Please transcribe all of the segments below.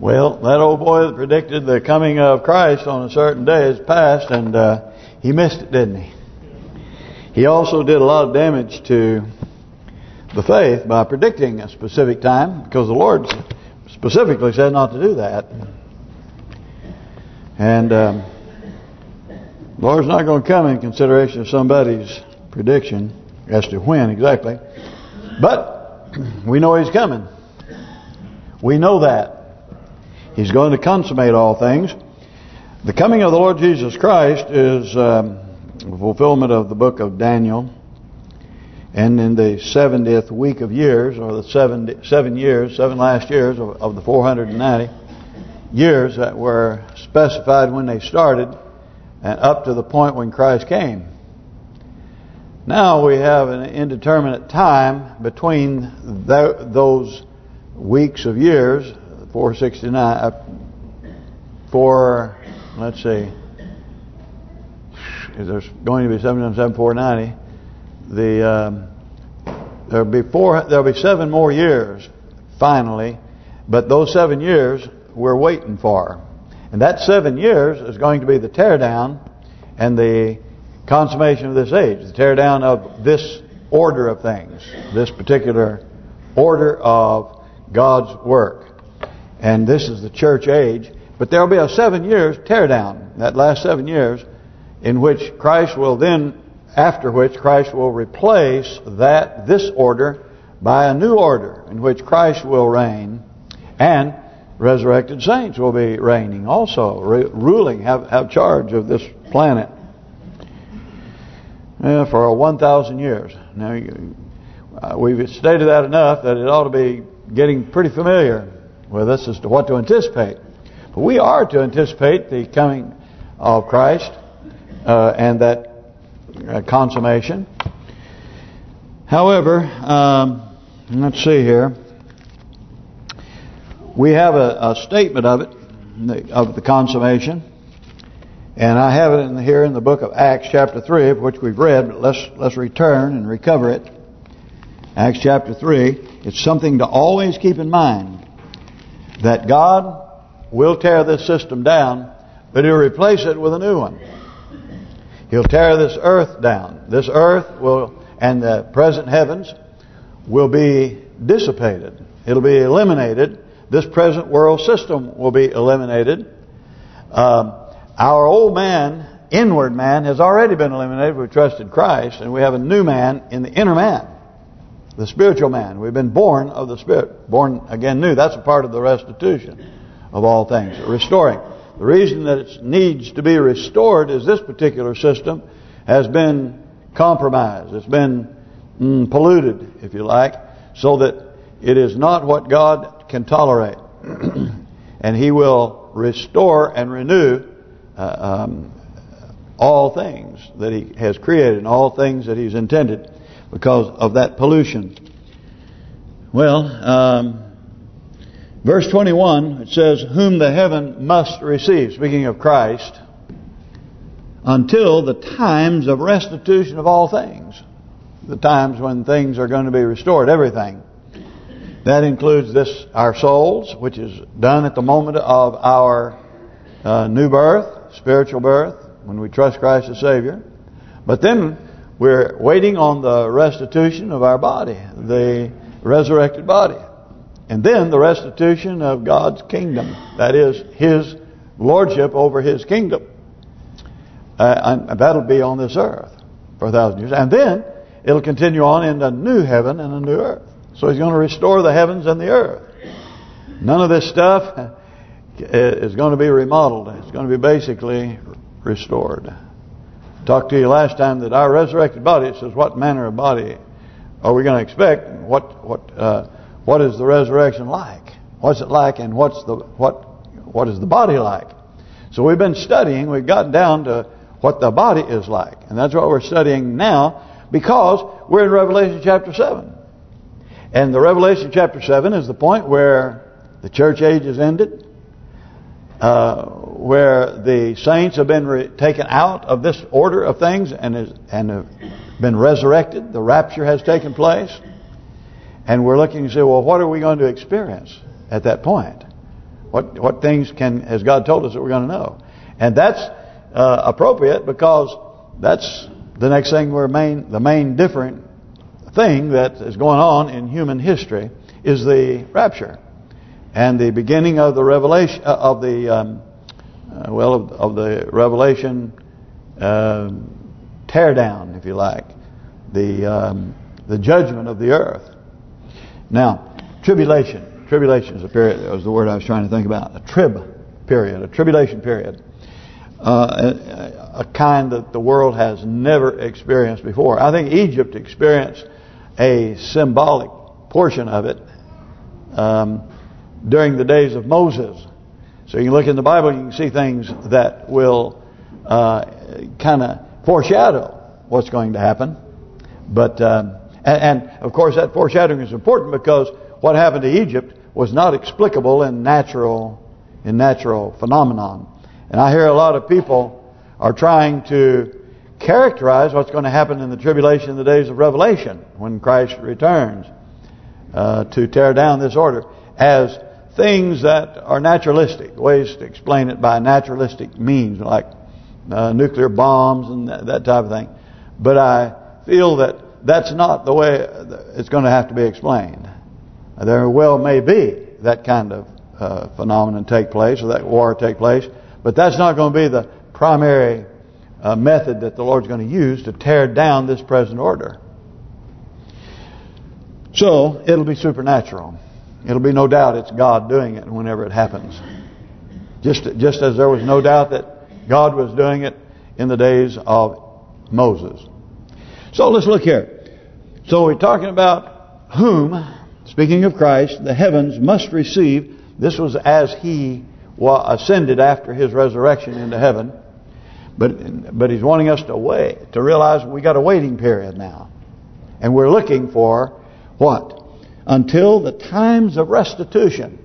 Well, that old boy that predicted the coming of Christ on a certain day has passed, and uh, he missed it, didn't he? He also did a lot of damage to the faith by predicting a specific time, because the Lord specifically said not to do that. And um, the Lord's not going to come in consideration of somebody's prediction as to when exactly. But we know He's coming. We know that. He's going to consummate all things. The coming of the Lord Jesus Christ is um, fulfillment of the book of Daniel. And in the 70th week of years, or the seven seven years, seven last years of, of the 490 years that were specified when they started, and up to the point when Christ came. Now we have an indeterminate time between th those weeks of years, 469, uh, for, let's see, there's going to be 707, 490. The um, there'll be four, there'll be seven more years, finally, but those seven years we're waiting for. And that seven years is going to be the teardown and the consummation of this age, the teardown of this order of things, this particular order of God's work. And this is the church age. But there will be a seven years teardown, that last seven years, in which Christ will then, after which Christ will replace that this order by a new order in which Christ will reign and resurrected saints will be reigning also, ruling, have have charge of this planet uh, for 1,000 years. Now, uh, we've stated that enough that it ought to be getting pretty familiar with us as to what to anticipate. But we are to anticipate the coming of Christ uh, and that uh, consummation. However, um, let's see here. We have a, a statement of it, of the consummation. And I have it in here in the book of Acts chapter 3, of which we've read, but let's let's return and recover it. Acts chapter 3, it's something to always keep in mind that God will tear this system down, but He'll replace it with a new one. He'll tear this earth down. This earth will, and the present heavens, will be dissipated. It'll be eliminated. This present world system will be eliminated. Um, our old man, inward man, has already been eliminated. We've trusted Christ, and we have a new man in the inner man, the spiritual man. We've been born of the Spirit, born again new. That's a part of the restitution of all things, restoring. The reason that it needs to be restored is this particular system has been compromised. It's been mm, polluted, if you like, so that it is not what God can tolerate. and He will restore and renew uh, um, all things that He has created and all things that He's intended because of that pollution. Well, um, Verse 21, it says, Whom the heaven must receive, speaking of Christ, until the times of restitution of all things. The times when things are going to be restored, everything. That includes this, our souls, which is done at the moment of our uh, new birth, spiritual birth, when we trust Christ as Savior. But then we're waiting on the restitution of our body, the resurrected body. And then the restitution of God's kingdom. That is, His lordship over His kingdom. Uh, that'll be on this earth for a thousand years. And then it'll continue on in a new heaven and a new earth. So He's going to restore the heavens and the earth. None of this stuff is going to be remodeled. It's going to be basically restored. Talked to you last time that our resurrected body, says what manner of body are we going to expect? What what uh, what is the resurrection like? What's it like and what's the what what is the body like? So we've been studying, we've gotten down to what the body is like. And that's what we're studying now because we're in Revelation chapter 7. And the Revelation chapter 7 is the point where the church age is ended, uh, where the saints have been taken out of this order of things and is, and have been resurrected. The rapture has taken place. And we're looking to say, well, what are we going to experience at that point? What what things can has God told us that we're going to know? And that's uh, appropriate because that's the next thing we're main the main different thing that is going on in human history is the rapture and the beginning of the revelation uh, of the um, uh, well of, of, the revelation uh, tear down, if you like, the um, the judgment of the earth. Now, tribulation. Tribulation is a period. That was the word I was trying to think about. A trib period, a tribulation period. Uh, a, a, kind that the world has never experienced before. I think Egypt experienced a symbolic portion of it um, during the days of Moses. So you can look in the Bible and you can see things that will uh, kind of foreshadow what's going to happen. But um, and, and, of course that foreshadowing is important because what happened to Egypt was not explicable in natural in natural phenomenon. And I hear a lot of people are trying to characterize what's going to happen in the tribulation in the days of Revelation when Christ returns uh, to tear down this order as things that are naturalistic, ways to explain it by naturalistic means like uh, nuclear bombs and that, that type of thing. But I feel that that's not the way it's going to have to be explained. There well may be that kind of uh, phenomenon take place or that war take place, but that's not going to be the primary uh, method that the Lord's going to use to tear down this present order. So, it'll be supernatural. It'll be no doubt it's God doing it whenever it happens. Just just as there was no doubt that God was doing it in the days of Moses. So let's look here. So we're talking about whom, speaking of Christ, the heavens must receive. This was as he ascended after his resurrection into heaven. But but he's wanting us to wait, to realize we got a waiting period now. And we're looking for what? Until the times of restitution.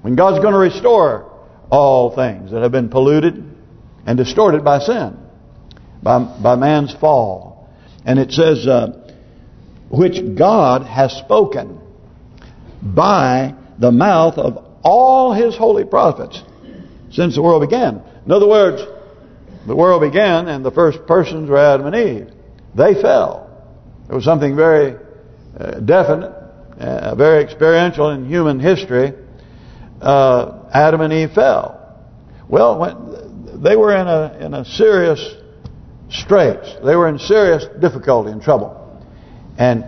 When God's going to restore all things that have been polluted and distorted by sin. By, by man's fall. And it says, uh, which God has spoken by the mouth of all His holy prophets since the world began. In other words, the world began and the first persons were Adam and Eve. They fell. It was something very uh, definite, uh, very experiential in human history. Uh, Adam and Eve fell. Well, they were in a in a serious straits. They were in serious difficulty and trouble. And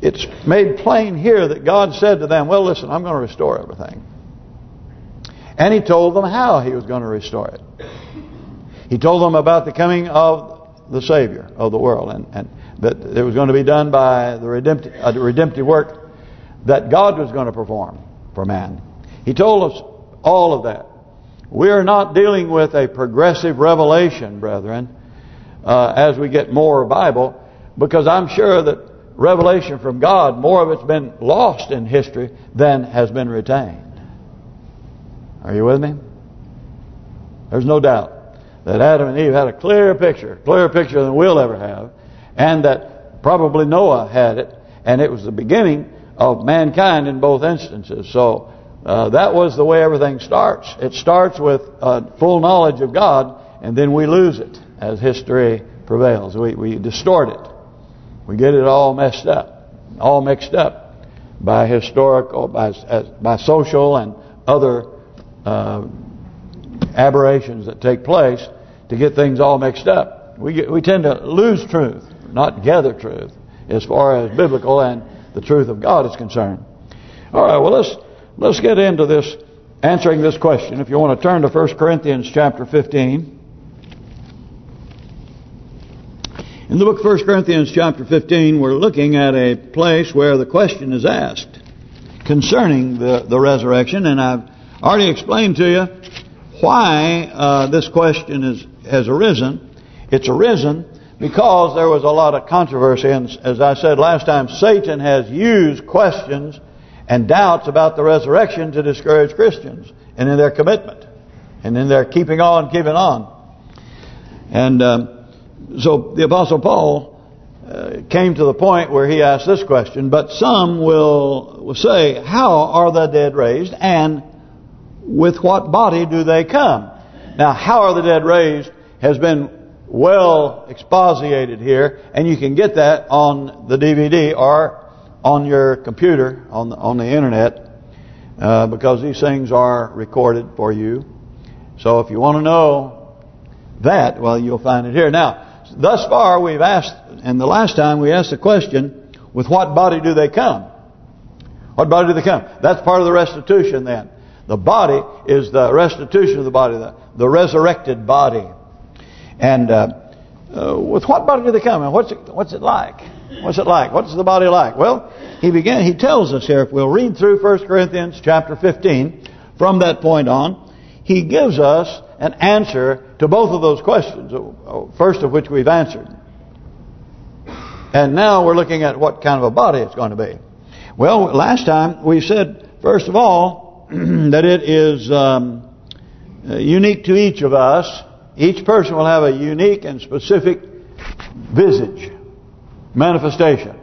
it's made plain here that God said to them, well, listen, I'm going to restore everything. And He told them how He was going to restore it. He told them about the coming of the Savior of the world and, and that it was going to be done by the redemptive, uh, redemptive work that God was going to perform for man. He told us all of that. We are not dealing with a progressive revelation, brethren, uh, as we get more Bible, because I'm sure that revelation from God, more of it's been lost in history than has been retained. Are you with me? There's no doubt that Adam and Eve had a clear picture, clearer picture than we'll ever have, and that probably Noah had it, and it was the beginning of mankind in both instances. So uh, that was the way everything starts. It starts with uh, full knowledge of God, and then we lose it as history prevails. We we distort it. We get it all messed up, all mixed up by historical, by by social and other uh, aberrations that take place to get things all mixed up. We we tend to lose truth, not gather truth, as far as biblical and the truth of God is concerned. All right, well let's let's get into this answering this question. If you want to turn to 1 Corinthians chapter 15. In the book of 1 Corinthians chapter 15, we're looking at a place where the question is asked concerning the, the resurrection. And I've already explained to you why uh, this question is has arisen. It's arisen because there was a lot of controversy. And as I said last time, Satan has used questions and doubts about the resurrection to discourage Christians and in their commitment and in their keeping on, keeping on. And... Um, so the Apostle Paul uh, came to the point where he asked this question, but some will, will say, how are the dead raised and with what body do they come? Now, how are the dead raised has been well exposited here, and you can get that on the DVD or on your computer on the, on the internet uh, because these things are recorded for you. So if you want to know that, well, you'll find it here. Now, thus far we've asked, and the last time we asked the question, with what body do they come? What body do they come? That's part of the restitution then. The body is the restitution of the body, the, the resurrected body. And uh, uh, with what body do they come? And what's it, what's it like? What's it like? What's the body like? Well, he began. He tells us here. If we'll read through 1 Corinthians chapter 15, from that point on, he gives us an answer to both of those questions. Uh, first of which we've answered. And now we're looking at what kind of a body it's going to be. Well, last time we said, first of all, that it is um, uh, unique to each of us. Each person will have a unique and specific visage, manifestation.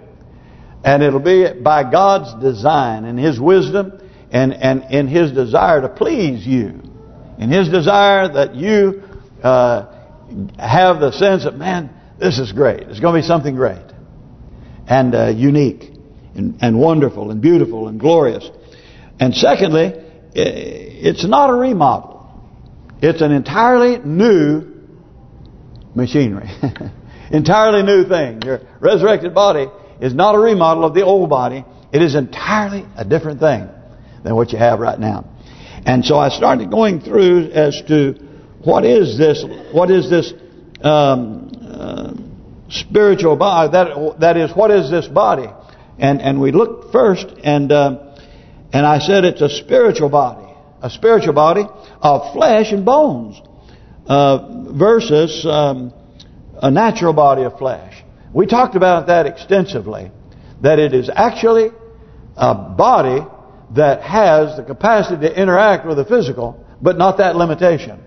And it'll be by God's design and His wisdom and, and in His desire to please you. In His desire that you uh, have the sense that, man, this is great. It's going to be something great and uh, unique and, and wonderful and beautiful and glorious. And secondly, it's not a remodel. It's an entirely new machinery. entirely new thing. Your resurrected body is not a remodel of the old body. It is entirely a different thing than what you have right now. And so I started going through as to what is this? What is this um, uh, spiritual body? That that is, what is this body? And and we looked first, and uh, and I said it's a spiritual body, a spiritual body of flesh and bones, uh, versus um, a natural body of flesh. We talked about that extensively, that it is actually a body that has the capacity to interact with the physical, but not that limitation.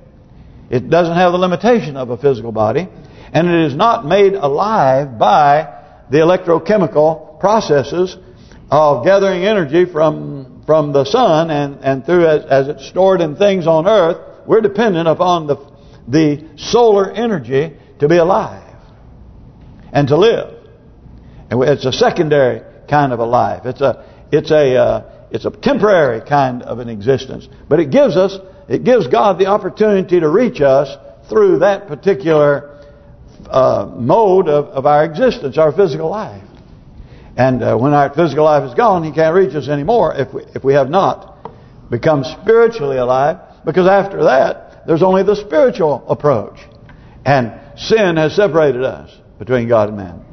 It doesn't have the limitation of a physical body, and it is not made alive by the electrochemical processes of gathering energy from from the sun and and through as, as it's stored in things on earth we're dependent upon the the solar energy to be alive and to live. And it's a secondary kind of a life. It's a it's a uh, it's a temporary kind of an existence. But it gives us it gives God the opportunity to reach us through that particular uh, mode of, of our existence, our physical life. And uh, when our physical life is gone, He can't reach us anymore if we, if we have not become spiritually alive. Because after that, there's only the spiritual approach. And sin has separated us between God and man.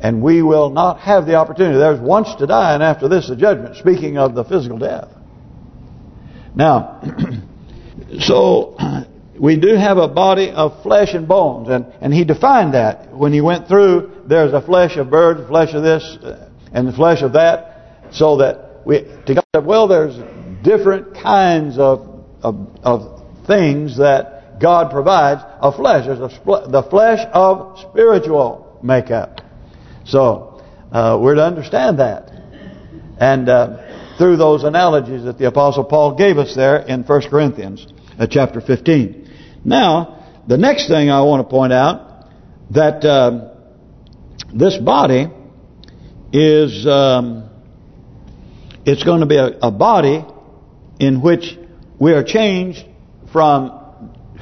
And we will not have the opportunity. There's once to die, and after this, the judgment. Speaking of the physical death. Now, so we do have a body of flesh and bones, and and he defined that when he went through. There's a flesh of birds, flesh of this, uh, and the flesh of that, so that we to God. said, Well, there's different kinds of of, of things that God provides of flesh. There's a, the flesh of spiritual makeup. So uh, we're to understand that, and uh, through those analogies that the Apostle Paul gave us there in 1 Corinthians, uh, chapter 15. Now, the next thing I want to point out, that uh, this body is, um, it's going to be a, a body in which we are changed from,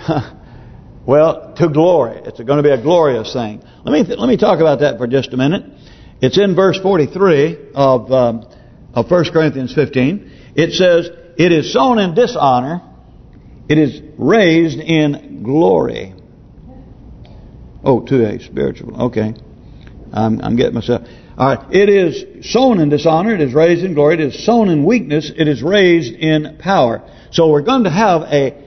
well, to glory. It's going to be a glorious thing. Let me let me talk about that for just a minute. It's in verse 43 of um, of 1 Corinthians 15. It says, "It is sown in dishonor, it is raised in glory. Oh, to a spiritual. Okay. I'm, I'm getting myself. Right. It is sown in dishonor. It is raised in glory. It is sown in weakness. It is raised in power. So we're going to have a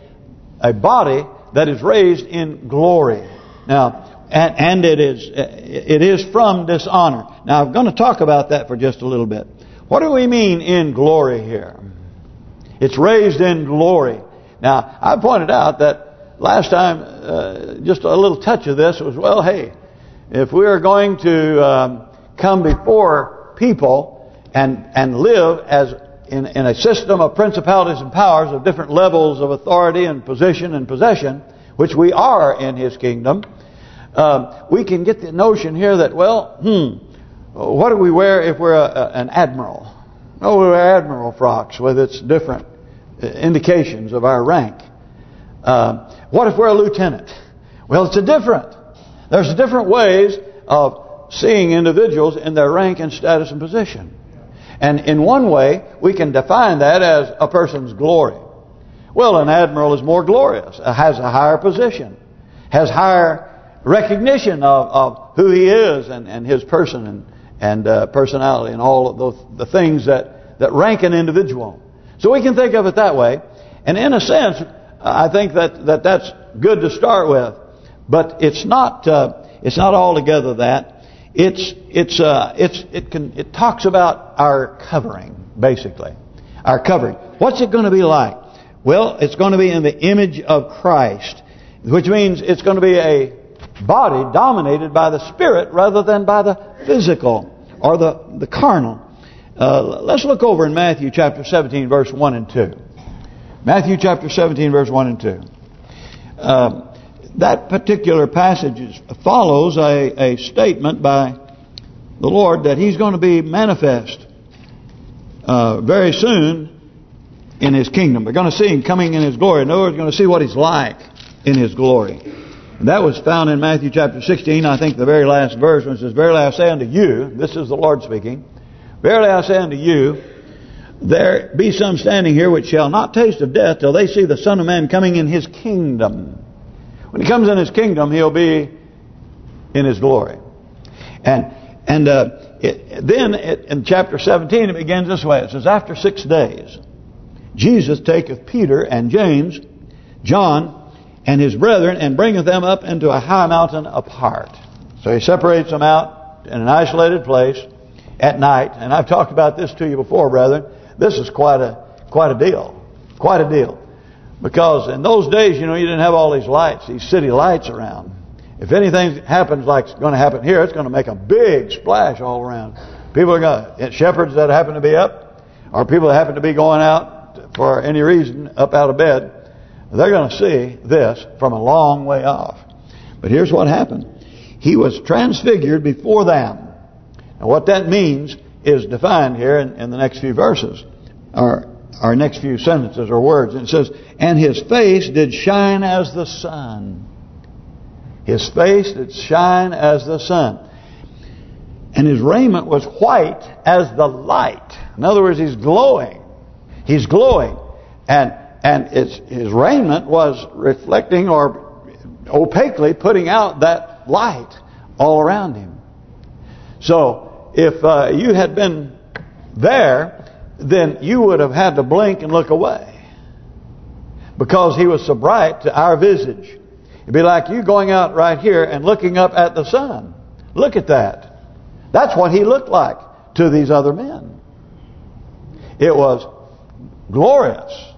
a body that is raised in glory. Now, and, and it is it is from dishonor. Now, I'm going to talk about that for just a little bit. What do we mean in glory here? It's raised in glory. Now, I pointed out that last time, uh, just a little touch of this was, well, hey, if we are going to um, come before people and and live as in, in a system of principalities and powers of different levels of authority and position and possession, which we are in His kingdom, um, we can get the notion here that, well, hmm, what do we wear if we're a, a, an admiral? Oh, we wear admiral frocks with its different uh, indications of our rank. Uh, what if we're a lieutenant? Well, it's a different. There's different ways of seeing individuals in their rank and status and position. And in one way, we can define that as a person's glory. Well, an admiral is more glorious, has a higher position, has higher recognition of, of who he is and, and his person and, and uh, personality and all of the things that, that rank an individual. So we can think of it that way. And in a sense, I think that, that that's good to start with. But it's not uh, it's not altogether that. It's it's uh, it's it can it talks about our covering basically, our covering. What's it going to be like? Well, it's going to be in the image of Christ, which means it's going to be a body dominated by the spirit rather than by the physical or the the carnal. Uh, let's look over in Matthew chapter 17, verse 1 and 2. Matthew chapter 17, verse 1 and 2. Uh, that particular passage follows a, a statement by the Lord that He's going to be manifest uh, very soon in His kingdom. We're going to see Him coming in His glory. In other words, we're going to see what He's like in His glory. And that was found in Matthew chapter 16, I think the very last verse, when it says, Verily I say unto you, this is the Lord speaking, Verily I say unto you, there be some standing here which shall not taste of death till they see the Son of Man coming in His kingdom. When He comes in His kingdom, He'll be in His glory. And and uh, it, then it, in chapter 17 it begins this way. It says, After six days, Jesus taketh Peter and James, John, and his brethren, and bringeth them up into a high mountain apart. So He separates them out in an isolated place at night. And I've talked about this to you before, brethren. This is quite a quite a deal. Quite a deal. Because in those days, you know, you didn't have all these lights, these city lights around. If anything happens like it's going to happen here, it's going to make a big splash all around. People are going to, shepherds that happen to be up, or people that happen to be going out for any reason, up out of bed, they're going to see this from a long way off. But here's what happened. He was transfigured before them. Now what that means is defined here in, in the next few verses, or our next few sentences or words. It says, And his face did shine as the sun. His face did shine as the sun. And his raiment was white as the light. In other words, he's glowing. He's glowing. And and his raiment was reflecting or opaquely putting out that light all around him. So if uh, you had been there, then you would have had to blink and look away. Because he was so bright to our visage. It'd be like you going out right here and looking up at the sun. Look at that. That's what he looked like to these other men. It was glorious.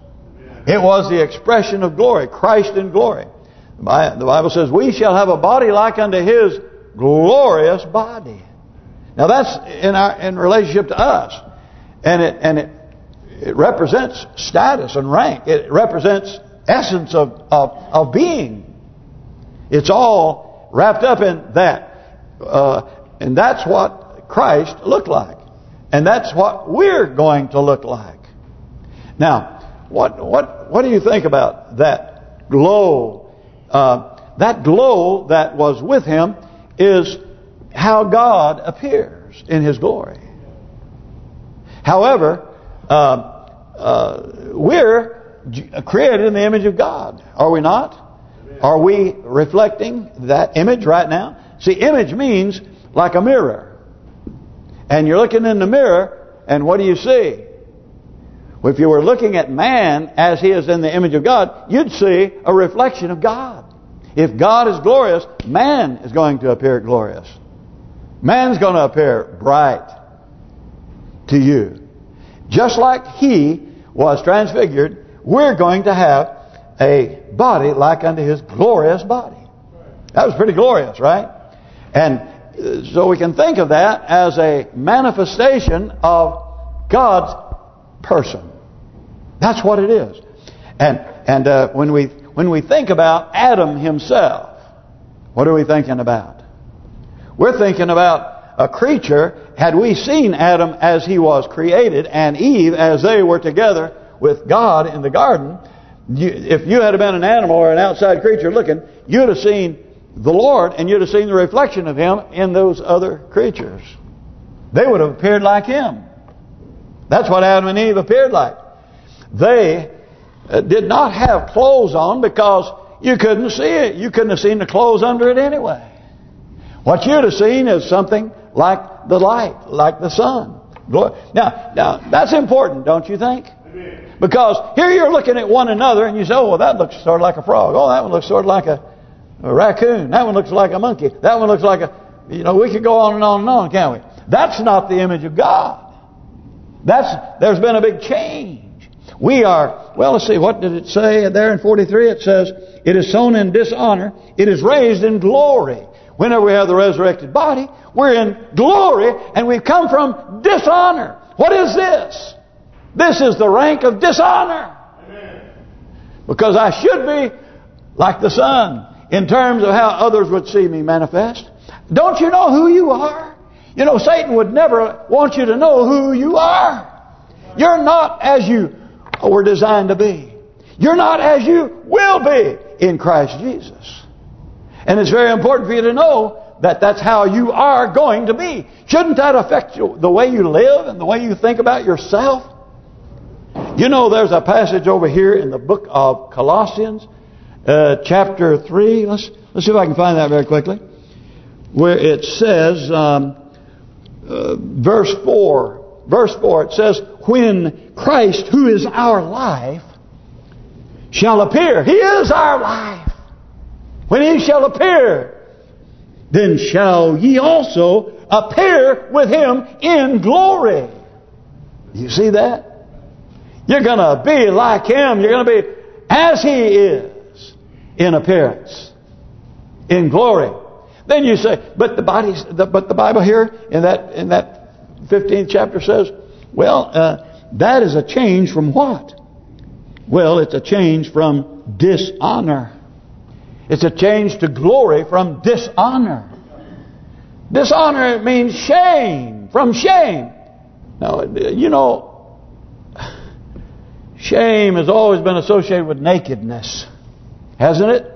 It was the expression of glory, Christ in glory. The Bible says, we shall have a body like unto his glorious body. Now that's in our in relationship to us. And it and it it represents status and rank. It represents essence of, of, of being. It's all wrapped up in that. Uh, and that's what Christ looked like. And that's what we're going to look like. Now, what what what do you think about that glow? Uh, that glow that was with him is how God appears in His glory. However, uh, uh, we're created in the image of God, are we not? Are we reflecting that image right now? See, image means like a mirror. And you're looking in the mirror, and what do you see? Well, if you were looking at man as he is in the image of God, you'd see a reflection of God. If God is glorious, man is going to appear glorious. Man's going to appear bright to you. Just like he was transfigured, we're going to have a body like unto his glorious body. That was pretty glorious, right? And so we can think of that as a manifestation of God's person. That's what it is. And and uh, when we when we think about Adam himself, what are we thinking about? We're thinking about a creature. Had we seen Adam as he was created and Eve as they were together with God in the garden, you, if you had been an animal or an outside creature looking, you'd have seen the Lord and you'd have seen the reflection of Him in those other creatures. They would have appeared like Him. That's what Adam and Eve appeared like. They uh, did not have clothes on because you couldn't see it. You couldn't have seen the clothes under it anyway. What you'd have seen is something like the light, like the sun. Now, now that's important, don't you think? Because here you're looking at one another and you say, oh, well, that looks sort of like a frog. Oh, that one looks sort of like a, a raccoon. That one looks like a monkey. That one looks like a, you know, we could go on and on and on, can't we? That's not the image of God. That's There's been a big change. We are, well, let's see, what did it say there in 43? It says, it is sown in dishonor. It is raised in glory. Whenever we have the resurrected body, we're in glory and we've come from dishonor. What is this? This is the rank of dishonor. Because I should be like the sun in terms of how others would see me manifest. Don't you know who you are? You know, Satan would never want you to know who you are. You're not as you were designed to be. You're not as you will be in Christ Jesus. And it's very important for you to know that that's how you are going to be. Shouldn't that affect you, the way you live and the way you think about yourself? You know, there's a passage over here in the book of Colossians, uh, chapter 3. Let's let's see if I can find that very quickly. Where it says, um, uh, verse 4, verse 4, it says, When Christ, who is our life, shall appear. He is our life. When He shall appear, then shall ye also appear with Him in glory. You see that? You're going to be like Him. You're going to be as He is in appearance, in glory. Then you say, but the body's, the, but the Bible here in that in that 15th chapter says, well, uh, that is a change from what? Well, it's a change from dishonor. It's a change to glory from dishonor. Dishonor means shame, from shame. Now, you know, Shame has always been associated with nakedness, hasn't it?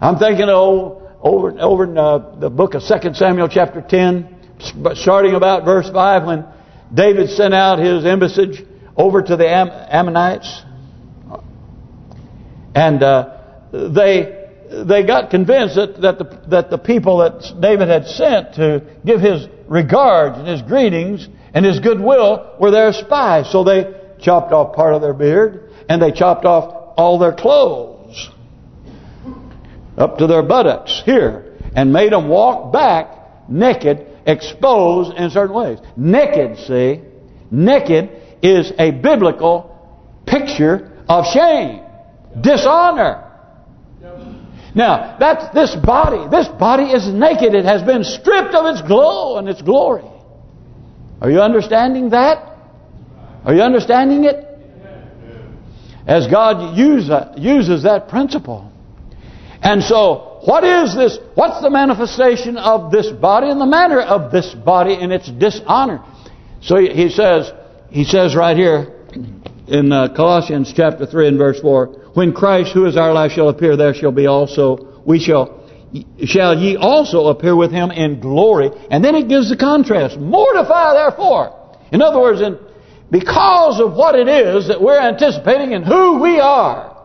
I'm thinking of over over in uh, the book of 2 Samuel chapter 10, starting about verse 5, when David sent out his embassage over to the Am Ammonites, and uh, they they got convinced that that the that the people that David had sent to give his regards and his greetings and his goodwill were their spies. So they chopped off part of their beard, and they chopped off all their clothes up to their buttocks here, and made them walk back naked, exposed in certain ways. Naked, see, naked is a biblical picture of shame, dishonor. Now, that's this body. This body is naked. It has been stripped of its glow and its glory. Are you understanding that? Are you understanding it? As God use, uh, uses that principle. And so, what is this? What's the manifestation of this body and the manner of this body in its dishonor? So he, says, he says right here in uh, Colossians chapter 3 and verse 4, When Christ, who is our life, shall appear, there shall be also, we shall, shall ye also appear with him in glory. And then it gives the contrast. Mortify therefore. In other words, in because of what it is that we're anticipating and who we are.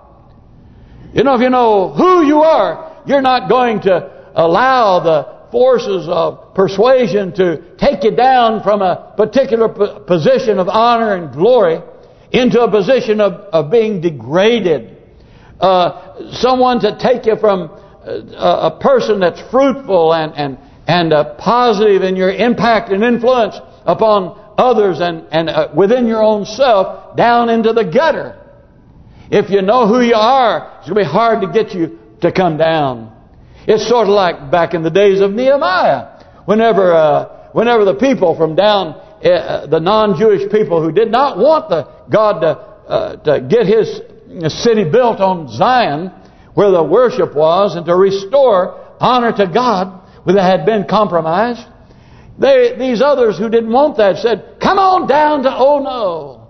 You know, if you know who you are, you're not going to allow the forces of persuasion to take you down from a particular position of honor and glory into a position of, of being degraded. Uh, someone to take you from a, a person that's fruitful and and and uh, positive in your impact and influence upon others and, and uh, within your own self down into the gutter. If you know who you are, it's going to be hard to get you to come down. It's sort of like back in the days of Nehemiah. Whenever uh, whenever the people from down uh, the non-Jewish people who did not want the God to, uh, to get His city built on Zion, where the worship was, and to restore honor to God, where that had been compromised. They, these others who didn't want that said, "Come on down to Oh no."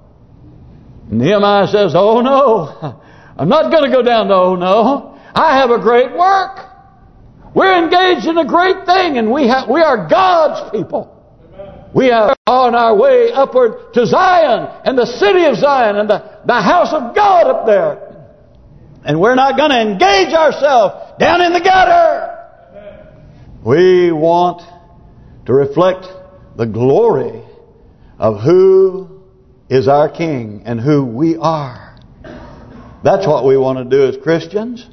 Nehemiah says, "Oh no, I'm not going to go down to Oh no. I have a great work. We're engaged in a great thing, and we have we are God's people." We are on our way upward to Zion and the city of Zion and the, the house of God up there. And we're not going to engage ourselves down in the gutter. We want to reflect the glory of who is our King and who we are. That's what we want to do as Christians.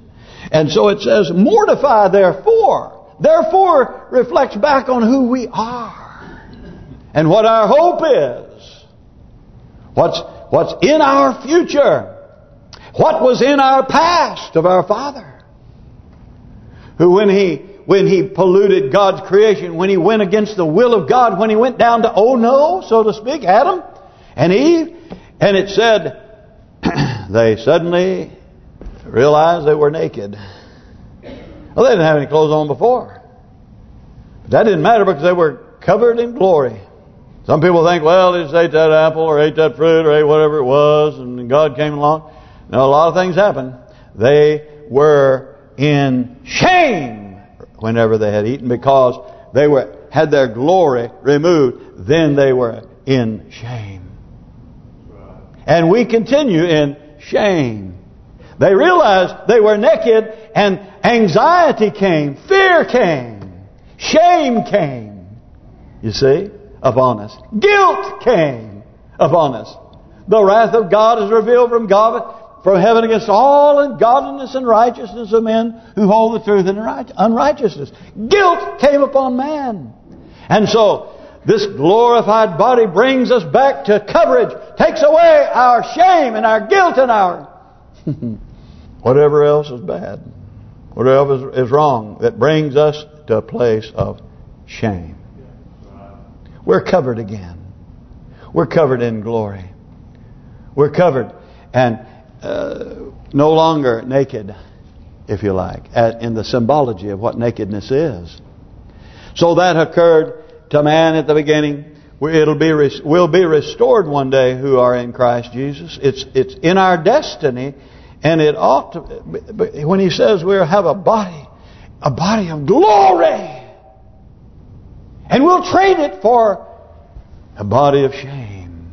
And so it says, mortify therefore. Therefore reflects back on who we are and what our hope is. What's what's in our future. What was in our past of our Father. Who when he when he polluted God's creation, when he went against the will of God, when he went down to oh no, so to speak, Adam and Eve, and it said they suddenly realized they were naked. Well, they didn't have any clothes on before. But that didn't matter because they were covered in glory. Some people think, well, they just ate that apple or ate that fruit or ate whatever it was and God came along. Now, a lot of things happened. They were in shame whenever they had eaten because they were had their glory removed. Then they were in shame. And we continue in shame. They realized they were naked and anxiety came, fear came, shame came. You see? Upon us. Guilt came upon us. The wrath of God is revealed from God, from heaven against all ungodliness and righteousness of men who hold the truth in unrighteousness. Guilt came upon man. And so, this glorified body brings us back to coverage, takes away our shame and our guilt and our whatever else is bad, whatever is wrong, that brings us to a place of shame. We're covered again. We're covered in glory. We're covered and uh, no longer naked, if you like, in the symbology of what nakedness is. So that occurred to man at the beginning. It'll be will be restored one day who are in Christ Jesus. It's it's in our destiny, and it ought to. When he says we have a body, a body of glory. And we'll trade it for a body of shame.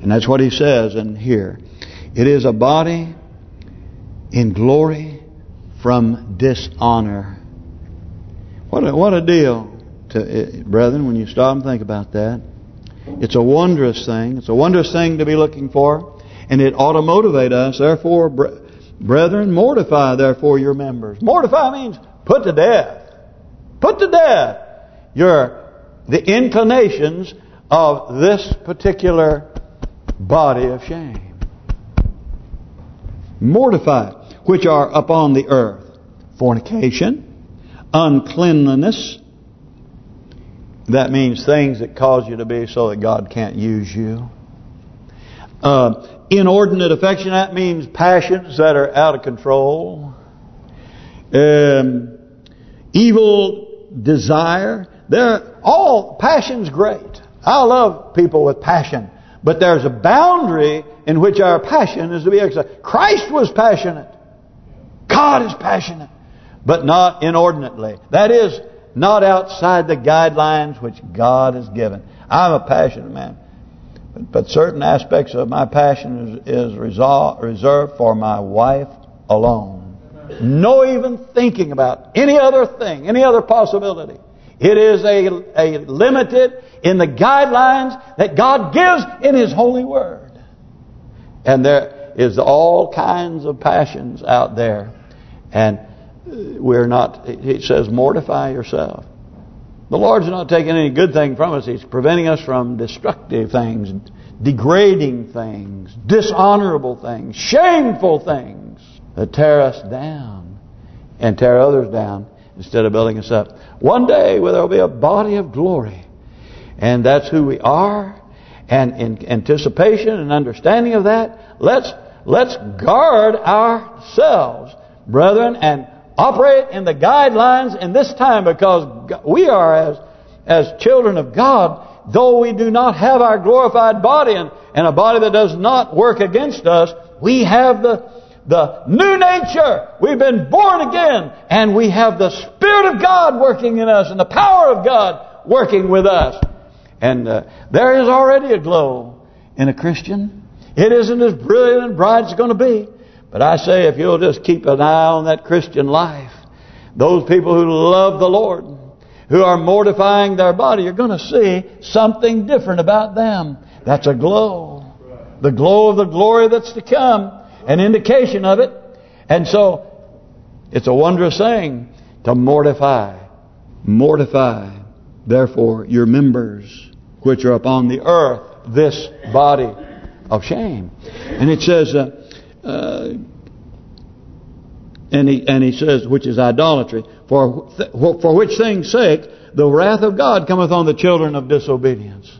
And that's what he says in here. It is a body in glory from dishonor. What a, what a deal, to, uh, brethren, when you stop and think about that. It's a wondrous thing. It's a wondrous thing to be looking for. And it ought to motivate us. Therefore, brethren, mortify therefore your members. Mortify means put to death. Put to death your the inclinations of this particular body of shame. Mortify, which are upon the earth. Fornication, uncleanliness. That means things that cause you to be so that God can't use you. Uh, inordinate affection, that means passions that are out of control. Um, evil desire, they're all passion's great. I love people with passion. But there's a boundary in which our passion is to be exercised. Christ was passionate. God is passionate. But not inordinately. That is, not outside the guidelines which God has given. I'm a passionate man. But, certain aspects of my passion is, is resolved, reserved for my wife alone. No even thinking about any other thing, any other possibility. It is a, a limited in the guidelines that God gives in His holy word. And there is all kinds of passions out there. And uh, we're not, He says, mortify yourself. The Lord's not taking any good thing from us. He's preventing us from destructive things, degrading things, dishonorable things, shameful things that tear us down and tear others down instead of building us up. One day where there will be a body of glory. And that's who we are. And in anticipation and understanding of that, let's let's guard ourselves, brethren, and operate in the guidelines in this time because we are as as children of God, though we do not have our glorified body and, and a body that does not work against us, we have the the new nature. We've been born again. And we have the Spirit of God working in us and the power of God working with us. And uh, there is already a glow in a Christian. It isn't as brilliant and bright as it's going to be. But I say if you'll just keep an eye on that Christian life, those people who love the Lord, who are mortifying their body, you're going to see something different about them. That's a glow. The glow of the glory that's to come an indication of it. And so, it's a wondrous thing to mortify. Mortify, therefore, your members which are upon the earth, this body of shame. And it says, uh, uh, and he and he says, which is idolatry, for for which thing's sake the wrath of God cometh on the children of disobedience.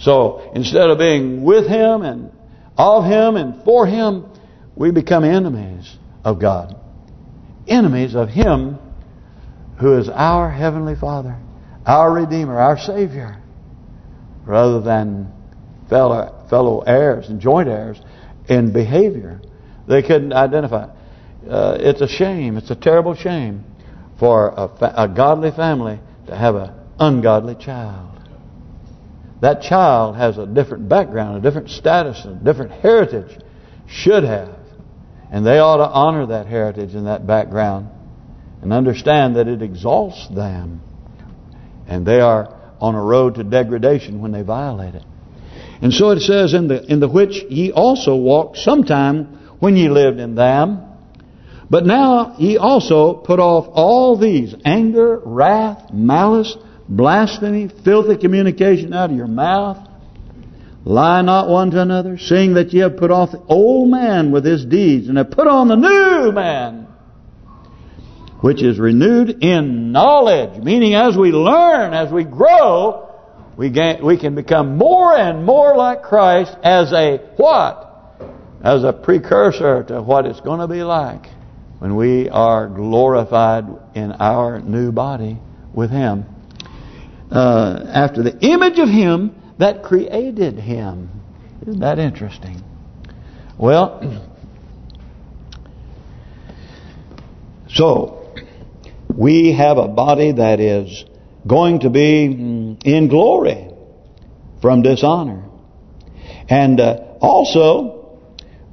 So instead of being with Him and of Him and for Him, we become enemies of God. Enemies of Him who is our Heavenly Father, our Redeemer, our Savior, rather than fellow fellow heirs and joint heirs in behavior. They couldn't identify. Uh, it's a shame. It's a terrible shame for a, a godly family to have an ungodly child. That child has a different background, a different status, a different heritage. Should have. And they ought to honor that heritage and that background and understand that it exalts them. And they are on a road to degradation when they violate it. And so it says, in the in the which ye also walked sometime when ye lived in them. But now ye also put off all these, anger, wrath, malice, blasphemy, filthy communication out of your mouth. Lie not one to another, seeing that ye have put off the old man with his deeds, and have put on the new man, which is renewed in knowledge. Meaning as we learn, as we grow, we gain, we can become more and more like Christ as a what? As a precursor to what it's going to be like when we are glorified in our new body with Him. Uh, after the image of Him that created him. Isn't that interesting? Well, so we have a body that is going to be in glory from dishonor. And uh, also,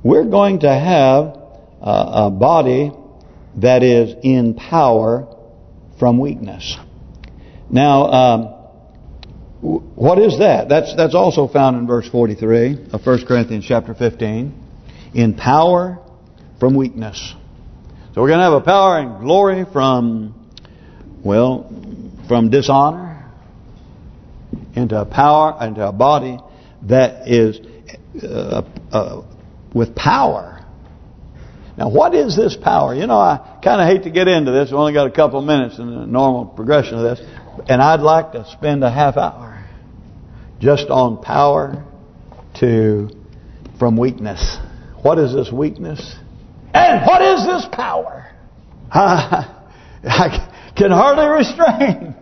we're going to have uh, a body that is in power from weakness. Now, um, what is that? That's that's also found in verse 43 of 1 Corinthians chapter 15. In power from weakness. So we're going to have a power and glory from, well, from dishonor into a power, into a body that is uh, uh, with power. Now, what is this power? You know, I kind of hate to get into this. We've only got a couple of minutes in the normal progression of this. And I'd like to spend a half hour just on power to from weakness. What is this weakness? And what is this power? I, I can hardly restrain.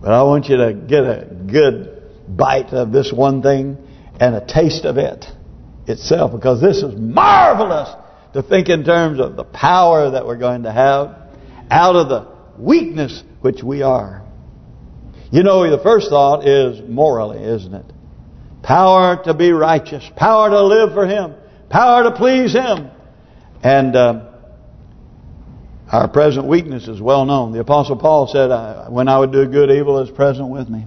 But I want you to get a good bite of this one thing and a taste of it itself because this is marvelous to think in terms of the power that we're going to have out of the weakness which we are. You know, the first thought is morally, isn't it? Power to be righteous. Power to live for Him. Power to please Him. And uh, our present weakness is well known. The Apostle Paul said, when I would do good, evil is present with me.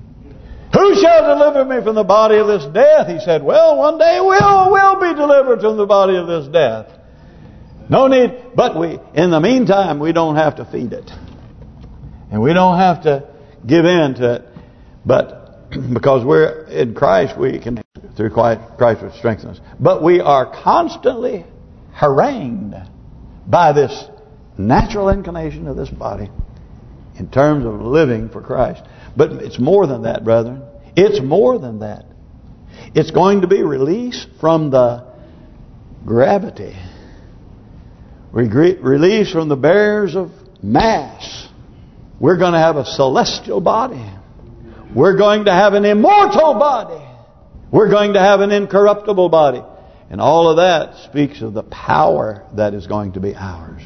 Who shall deliver me from the body of this death? He said, well, one day we'll, we'll be delivered from the body of this death. No need, but we, in the meantime, we don't have to feed it. And we don't have to give in to it. But because we're in Christ, we can, through Christ which strengthens us. But we are constantly harangued by this natural inclination of this body in terms of living for Christ. But it's more than that, brethren. It's more than that. It's going to be released from the gravity. Released from the barriers of mass. We're going to have a celestial body. We're going to have an immortal body. We're going to have an incorruptible body. And all of that speaks of the power that is going to be ours.